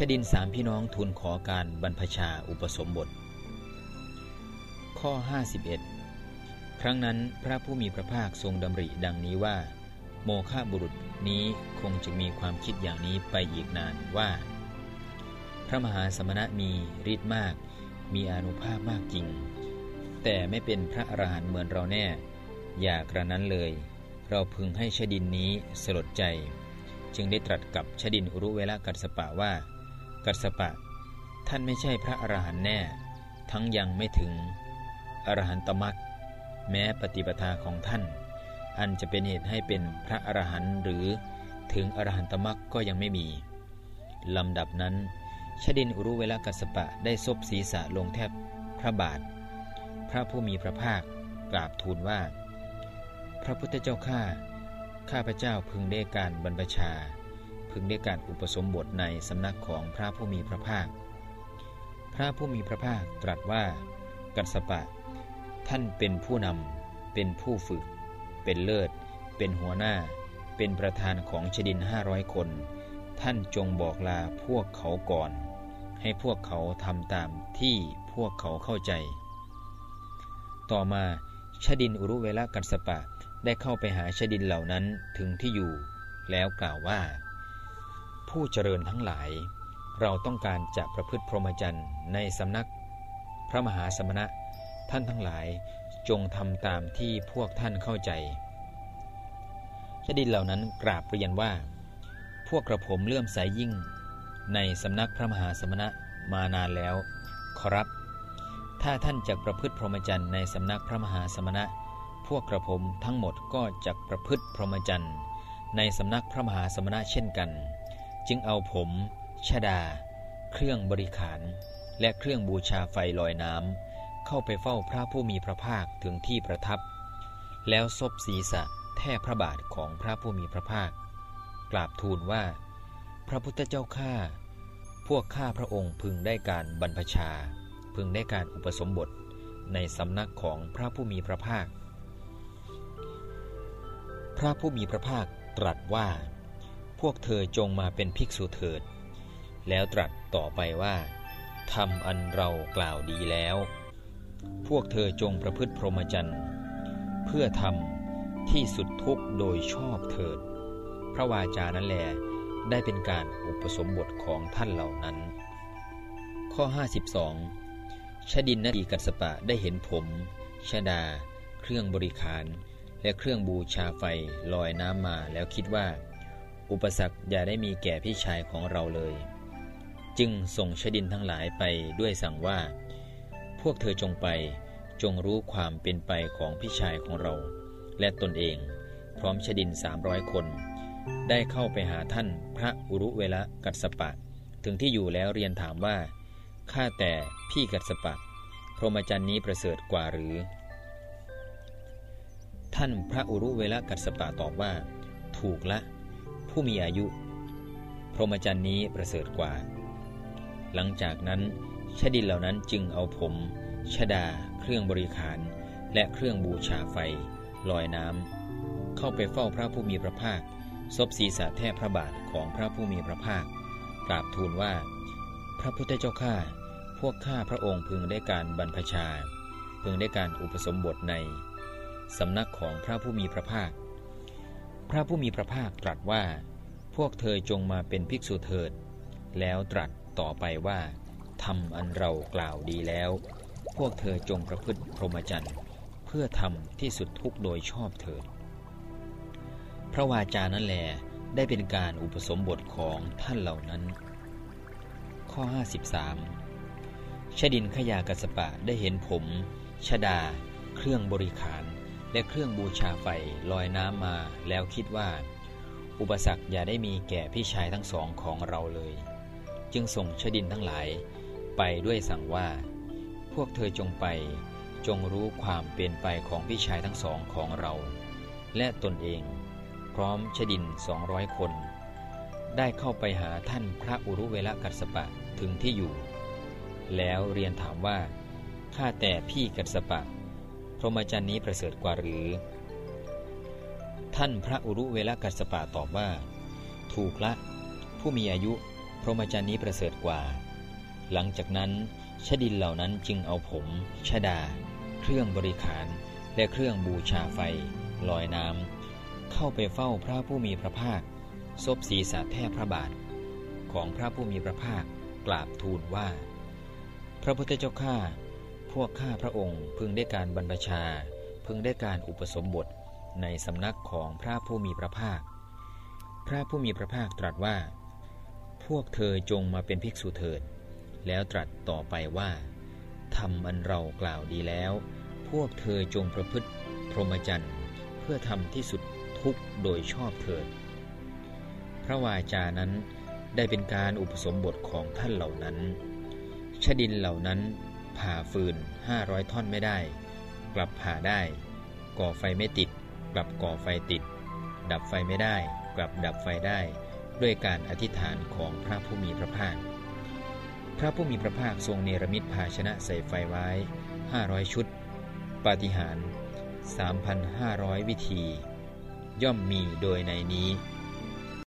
ชดินสามพี่น้องทูลขอการบรรพชาอุปสมบท ข้อ 51 ครั้งนั้นพระผู้มีพระภาคทรงดำริดังนี้ว่า โมฆะบุรุษนี้คงจะมีความคิดอย่างนี้ไปอีกนานว่า พระมหาสมณะมีฤทธิ์มาก มีอนุภาพมากจริง แต่ไม่เป็นพระอรหันต์เหมือนเราแน่ อย่ากระนั้นเลย เราพึงให้ชดินนี้สลดใจ จึงได้ตรัสกับชดินอุรุเวลากัสปะว่า กัสปะ ท่านไม่ใช่พระอรหันต์แน่ ทั้งยังไม่ถึง อรหันตมรรคแม้ปฏิปทาของท่าน อันจะเป็นเหตุให้เป็นพระอรหันต์หรือถึงอรหันตมรรคก็ยังไม่มี ลำดับนั้น ชดินอุรุเวลกัสปะได้ซบศีรษะลงแทบพระบาท พระผู้มีพระภาคกราบทูลว่า พระพุทธเจ้าข้าข้าพระเจ้าพึงได้การบรรพชา พึงได้การอุปสมบทในสำนักของพระผู้มีพระภาค พระผู้มีพระภาคตรัสว่า กัสปะ ท่านเป็นผู้นำ เป็นผู้ฝึก เป็นเลิศ เป็นหัวหน้า เป็นประธานของชดินห้าร้อยคน ท่านจงบอกลาพวกเขาก่อน ให้พวกเขาทำตามที่พวกเขาเข้าใจ ต่อมาชดินอุรุเวลกัสปะได้เข้าไปหาชดินเหล่านั้นถึงที่อยู่ แล้วกล่าวว่า ผู้เจริญทั้งหลาย เราต้องการจะประพฤติพรหมจรรย์ในสำนัก พระมหาสมณะท่านทั้งหลายจงทำตามที่พวกท่านเข้าใจชดินเหล่านั้นกราบเรียนว่า พวกกระผมเลื่อมใสยยิ่ง ในสำนักพระมหาสมณะมานานแล้ว ขอรับ ถ้าท่านจะประพฤติพรหมจรรย์ในสำนักพระมหาสมณะ พวกกระผมทั้งหมดก็จะประพฤติพรหมจรรย์ในสำนักพระมหาสมณะเช่นกัน จึงเอาผมชดา เครื่องบริขาร และเครื่องบูชาไฟลอยน้ำเข้าไปเฝ้าพระผู้มีพระภาคถึงที่ประทับ แล้วซบศีรษะแทบพระบาทของพระผู้มีพระภาค กราบทูลว่า พระพุทธเจ้าข้าพวกข้าพระองค์พึงได้การบรรพชา พึงได้การอุปสมบทในสำนักของพระผู้มีพระภาค พระผู้มีพระภาคตรัสว่า พวกเธอจงมาเป็นภิกษุเถิด แล้วตรัสต่อไปว่าทำอันเรากล่าวดีแล้ว พวกเธอจงประพฤติพรหมจรรย์เพื่อทำที่สุดทุกโดยชอบเถิด พระวาจานั้นแลได้เป็นการอุปสมบทของท่านเหล่านั้น ข้อ 52 ชดินนดีกัสปะได้เห็นผมชดา เครื่องบริขาร และเครื่องบูชาไฟลอยน้ำมาแล้วคิดว่า อุปสรรคอย่าได้มีแก่พี่ชายของเราเลย จึงส่งชดินทั้งหลายไปด้วยสั่งว่า พวกเธอจงไปจงรู้ความเป็นไปของพี่ชายของเรา และตนเองพร้อมชดินสามร้อยคน ได้เข้าไปหาท่านพระอุรุเวละกัสปะ ถึงที่อยู่แล้วเรียนถามว่าข้าแต่พี่กัสปะพรหมจรรย์นี้ประเสริฐกว่าหรือ ท่านพระอุรุเวละกัสปะตอบว่า ถูกละ ผู้มีอายุ พรหมจรรย์นี้ประเสริฐกว่า หลังจากนั้นชดินเหล่านั้นจึงเอาผมชดา เครื่องบริขาร และเครื่องบูชาไฟ ลอยน้ำเข้าไปเฝ้าพระผู้มีพระภาคซบศีรษะแทบพระบาทของพระผู้มีพระภาคกราบทูลว่า พระพุทธเจ้าข้าพวกข้าพระองค์พึงได้การบรรพชา พึงได้การอุปสมบทในสำนักของพระผู้มีพระภาค พระผู้มีพระภาคตรัสว่า พวกเธอจงมาเป็นภิกษุเถิด แล้วตรัสต่อไปว่าทำอันเรากล่าวดีแล้ว พวกเธอจงประพฤติพรหมจรรย์เพื่อทำที่สุดทุกโดยชอบเถิด พระวาจานั้นแลได้เป็นการอุปสมบทของท่านเหล่านั้น ข้อ 53ชดินขยากัสปะได้เห็นผม ชดา เครื่องบริขาร และเครื่องบูชาไฟลอยน้ำมาแล้วคิดว่า อุปสรรคอย่าได้มีแก่พี่ชายทั้งสองของเราเลย จึงส่งชดินทั้งหลาย ไปด้วยสั่งว่า พวกเธอจงไปจงรู้ความเปลี่ยนไปของพี่ชายทั้งสองของเรา และตนเอง พร้อมชดินสองร้อยคน ได้เข้าไปหาท่านพระอุรุเวลกัสปะถึงที่อยู่ แล้วเรียนถามว่าข้าแต่พี่กัสปะ พรหมจรรย์นี้ประเสริฐกว่าหรือ ท่านพระอุรุเวลกัสปะตอบว่า ถูกละ ผู้มีอายุ พรหมจรรย์นี้ประเสริฐกว่า หลังจากนั้นชดินเหล่านั้นจึงเอาผมชดา เครื่องบริขาร และเครื่องบูชาไฟ ลอยน้ำเข้าไปเฝ้าพระผู้มีพระภาคซบศีรษะแทบพระบาท ของพระผู้มีพระภาคกราบทูลว่า พระพุทธเจ้าข้า วกข้าพระองค์พึงได้การบรรพชา พึงได้การอุปสมบทในสำนักของพระผู้มีพระภาค พระผู้มีพระภาคตรัสว่า พวกเธอจงมาเป็นภิกษุเถิด แล้วตรัสต่อไปว่าทำอันเรากล่าวดีแล้ว พวกเธอจงประพฤติพรหมจรรย์เพื่อทำที่สุดทุกโดยชอบเถิด พระวาจานั้นได้เป็นการอุปสมบทของท่านเหล่านั้นชดินเหล่านั้น ผ่าฟืนห้าร้อยท่อนไม่ได้ กลับผ่าได้ ก่อไฟไม่ติด กลับก่อไฟติด ดับไฟไม่ได้ กลับดับไฟได้ ด้วยการอธิษฐานของพระผู้มีพระภาค พระผู้มีพระภาคทรงเนรมิตภาชนะใส่ไฟไว้ 500 ชุด ปาฏิหาริย์3,500 วิธี ย่อมมีโดยในนี้